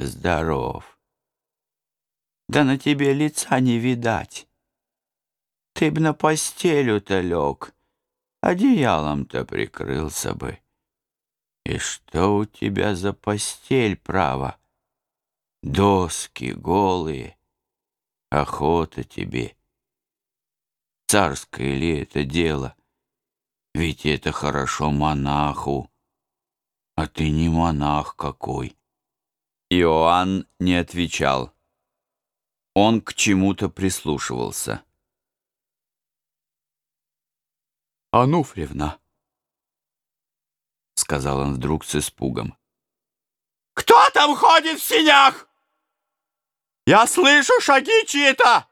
Здоров. Да на тебе лица не видать. Ты б на постелю-то лег, одеялом-то прикрылся бы. И что у тебя за постель, право? Доски голые, охота тебе. Царское ли это дело? Ведь это хорошо монаху, а ты не монах какой. Иоанн не отвечал. Он к чему-то прислушивался. «Ануфриевна», — сказал он вдруг с испугом. «Кто там ходит в синях? Я слышу шаги чьи-то!»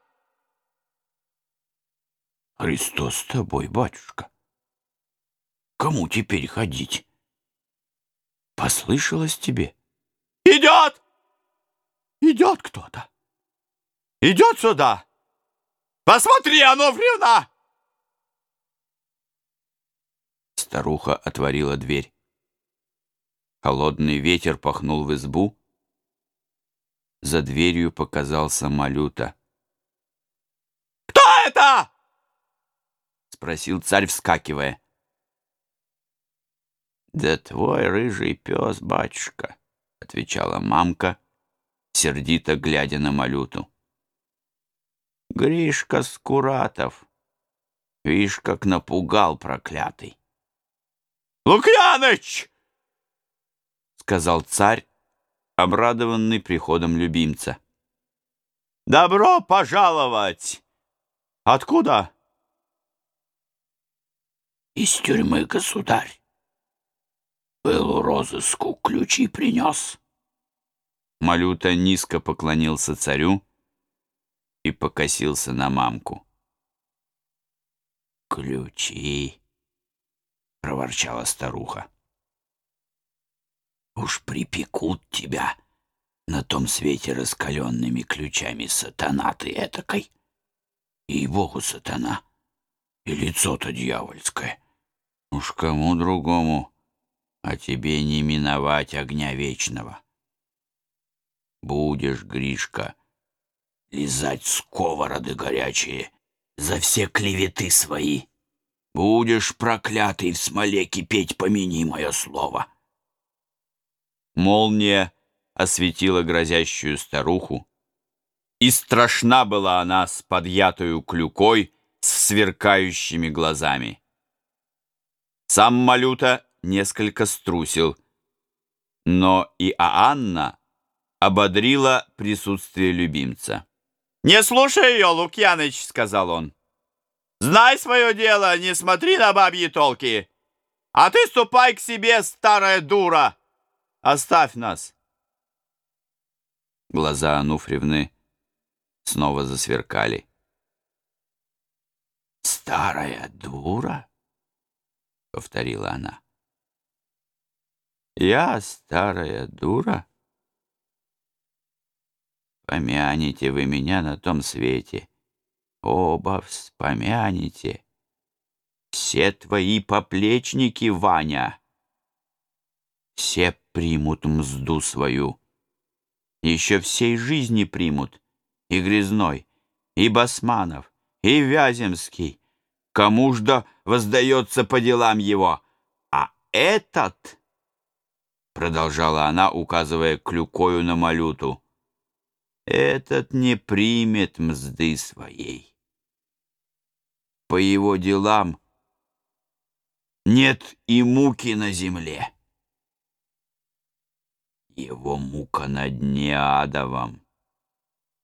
«Христос с тобой, батюшка! Кому теперь ходить? Послышалось тебе?» «Идет! Идет кто-то! Идет сюда! Посмотри, Ануфриевна!» Старуха отворила дверь. Холодный ветер пахнул в избу. За дверью показался Малюта. «Кто это?» — спросил царь, вскакивая. «Да твой рыжий пес, батюшка», — отвечала мамка, сердито глядя на Малюту. «Гришка Скуратов, видишь, как напугал проклятый». «Лукьяныч!» — сказал царь, обрадованный приходом любимца. «Добро пожаловать! Откуда?» «Из тюрьмы, государь. Был у розыску, ключи принес». Малюта низко поклонился царю и покосился на мамку. «Ключи!» — проворчала старуха. «Уж припекут тебя на том свете раскаленными ключами сатана ты этакой. И богу сатана, и лицо-то дьявольское. Уж кому другому, а тебе не миновать огня вечного. Будешь, Гришка, лизать сковороды горячие за все клеветы свои». Будешь, проклятый, в смоле кипеть, помяни мое слово. Молния осветила грозящую старуху, и страшна была она с подъятою клюкой, с сверкающими глазами. Сам Малюта несколько струсил, но и Аанна ободрила присутствие любимца. «Не слушай ее, Лукьяныч», — сказал он. Знай свое дело, не смотри на бабьи толки. А ты ступай к себе, старая дура. Оставь нас. Глаза Ануфриевны снова засверкали. «Старая дура?» — повторила она. «Я старая дура? Помяните вы меня на том свете» оба вспомянете. Все твои поплечники, Ваня, все примут мзду свою. Еще всей жизни примут и Грязной, и Басманов, и Вяземский. Кому ж да воздается по делам его? А этот, продолжала она, указывая клюкою на Малюту, этот не примет мзды своей по его делам нет и муки на земле. Его мука на дне адовом.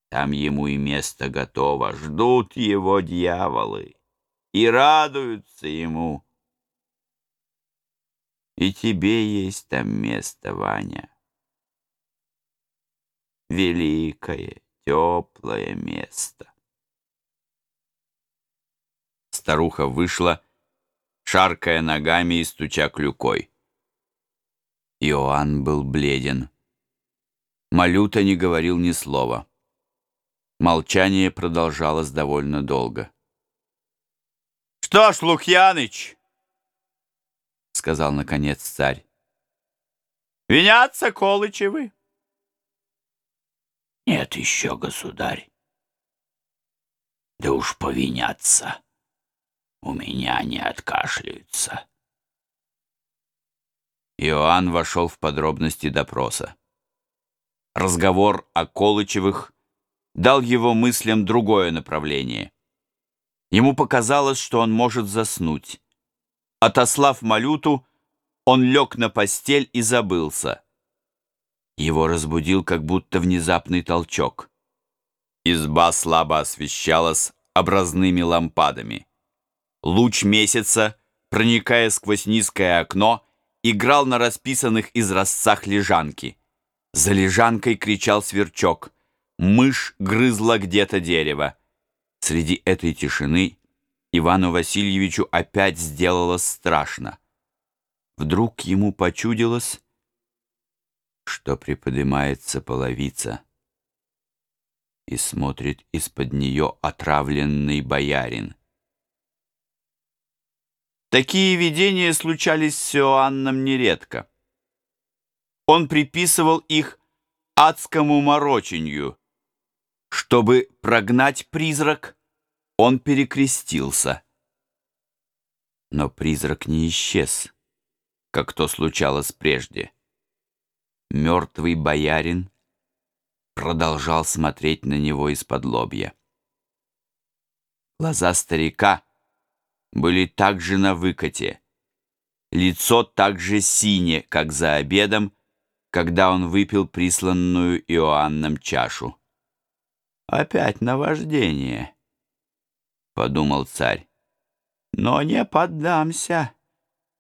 Там ему и место готово. Ждут его дьяволы и радуются ему. И тебе есть там место, Ваня. Великое, теплое место. Старуха вышла, шаркая ногами и стуча клюкой. Иоанн был бледен. Малюта не говорил ни слова. Молчание продолжалось довольно долго. «Что ж, Лукьяныч?» — сказал, наконец, царь. «Винятся Колычевы. Нет еще, государь. Да уж повинятся. У меня не откашляются. Иоанн вошел в подробности допроса. Разговор о Колычевых дал его мыслям другое направление. Ему показалось, что он может заснуть. Отослав Малюту, он лег на постель и забылся. Его разбудил как будто внезапный толчок. Изба слабо освещалась образными лампадами. Луч месяца, проникая сквозь низкое окно, играл на расписанных изразцах лежанки. За лежанкой кричал сверчок. Мышь грызла где-то дерево. Среди этой тишины Ивану Васильевичу опять сделалось страшно. Вдруг ему почудилось, что приподнимается половица и смотрит из-под нее отравленный боярин. Такие видения случались с Иоанном нередко. Он приписывал их адскому мороченью. Чтобы прогнать призрак, он перекрестился. Но призрак не исчез, как то случалось прежде. Мертвый боярин продолжал смотреть на него из-под лобья. Глаза старика были также на выкате, лицо так же синее, как за обедом, когда он выпил присланную Иоанном чашу. «Опять наваждение», — подумал царь. «Но не поддамся.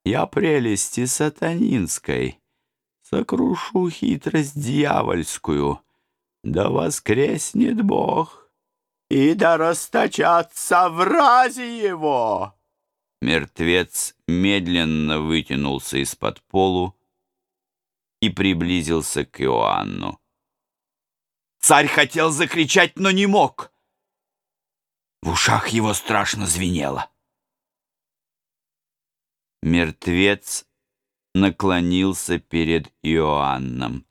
Я прелести сатанинской, сокрушу хитрость дьявольскую. Да воскреснет Бог, и да расточатся врази его!» Мертвец медленно вытянулся из-под полу, и приблизился к Иоанну. Царь хотел закричать, но не мог. В ушах его страшно звенело. Мертвец наклонился перед Иоанном.